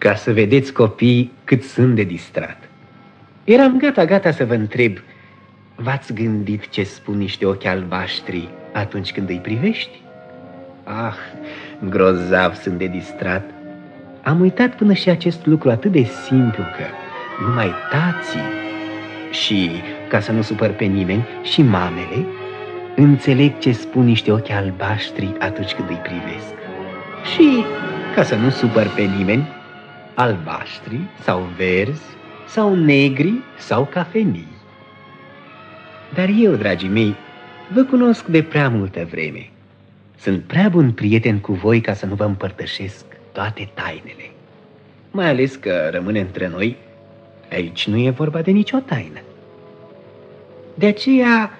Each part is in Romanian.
ca să vedeți copii cât sunt de distrat. Eram gata, gata să vă întreb, v-ați gândit ce spun niște ochi albaștri atunci când îi privești? Ah, grozav sunt de distrat. Am uitat până și acest lucru atât de simplu că numai tații și, ca să nu supăr pe nimeni, și mamele înțeleg ce spun niște ochi albaștri atunci când îi privesc. Și, ca să nu supăr pe nimeni, albaștri sau verzi sau negri sau cafenii. Dar eu, dragii mei, vă cunosc de prea multă vreme. Sunt prea bun prieten cu voi ca să nu vă împărtășesc toate tainele. Mai ales că rămâne între noi, aici nu e vorba de nicio taină. De aceea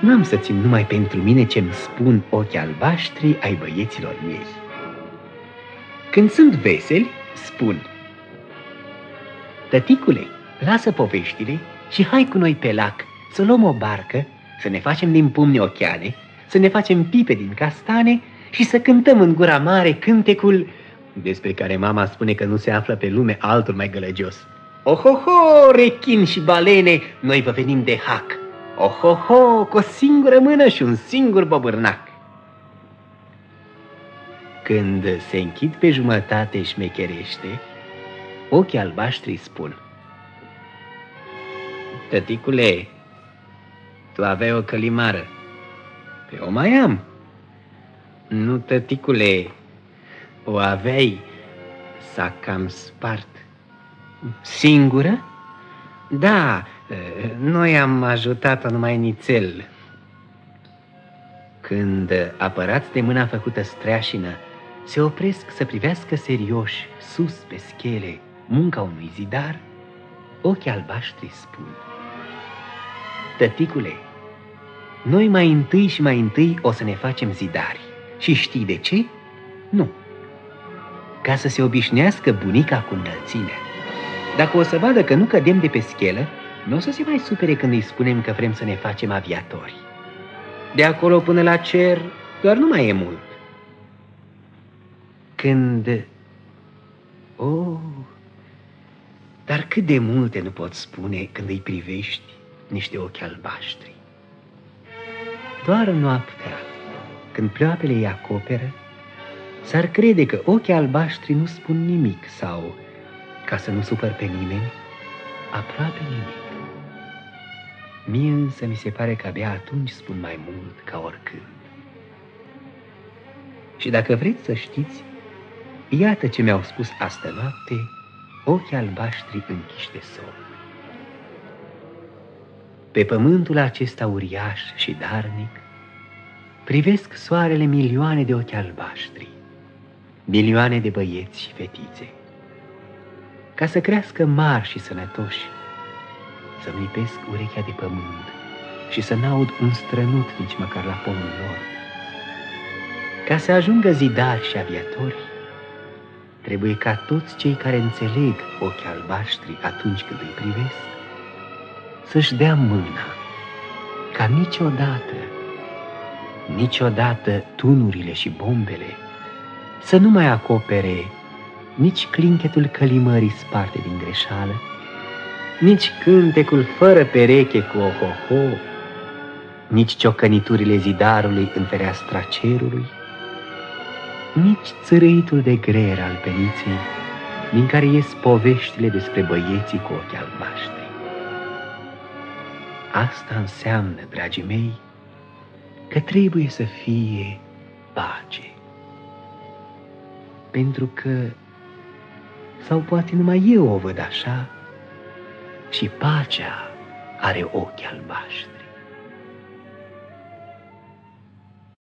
nu am să țin numai pentru mine ce-mi spun ochii albaștri ai băieților mei. Când sunt veseli, spun Tăticule, lasă poveștile și hai cu noi pe lac să luăm o barcă, să ne facem din pumni ochiane, să ne facem pipe din castane și să cântăm în gura mare cântecul despre care mama spune că nu se află pe lume altul mai gălăgios. Ohoho, rechin și balene, noi vă venim de hac. Ohoho, cu o singură mână și un singur bobârnac. Când se închid pe jumătate șmecherește, ochii albaștri spun Tăticule, tu aveai o călimară. Pe o mai am. Nu, tăticule, o aveai, s-a cam spart. Singură? Da, noi am ajutat-o numai nițel. Când apărați de mâna făcută streașină, se opresc să privească serioși, sus pe schele, munca unui zidar, ochii albaștri spun. Tăticule, noi mai întâi și mai întâi o să ne facem zidari. Și știi de ce? Nu. Ca să se obișnuiască bunica cu înălțimea. Dacă o să vadă că nu cădem de pe schelă, nu o să se mai supere când îi spunem că vrem să ne facem aviatori. De acolo până la cer doar nu mai e mult. Când... dar cât de multe nu pot spune când îi privești niște ochi albaștri. Doar noaptea, când ploapele îi acoperă, s-ar crede că ochii albaștri nu spun nimic sau, ca să nu supăr pe nimeni, aproape nimic. Mie însă mi se pare că abia atunci spun mai mult ca oricând. Și dacă vreți să știți, iată ce mi-au spus astă noapte ochii albaștri închiși de somn. Pe pământul acesta uriaș și darnic, privesc soarele milioane de ochi albaștri, milioane de băieți și fetițe. Ca să crească mari și sănătoși, să-mi lipesc urechea de pământ și să n-aud un strănut nici măcar la pomul lor. Ca să ajungă zidari și aviatori, trebuie ca toți cei care înțeleg ochii albaștri atunci când îi privesc, să-și dea mâna, ca niciodată, niciodată tunurile și bombele să nu mai acopere nici clinchetul călimării sparte din greșeală, nici cântecul fără pereche cu ohoho, nici ciocăniturile zidarului în fereastra cerului, nici țărâitul de greier al peniței, din care ies poveștile despre băieții cu ochi albaștri. Asta înseamnă, dragii mei, că trebuie să fie pace. Pentru că, sau poate numai eu o văd așa, și pacea are ochi albaștri.